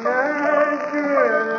Naturally.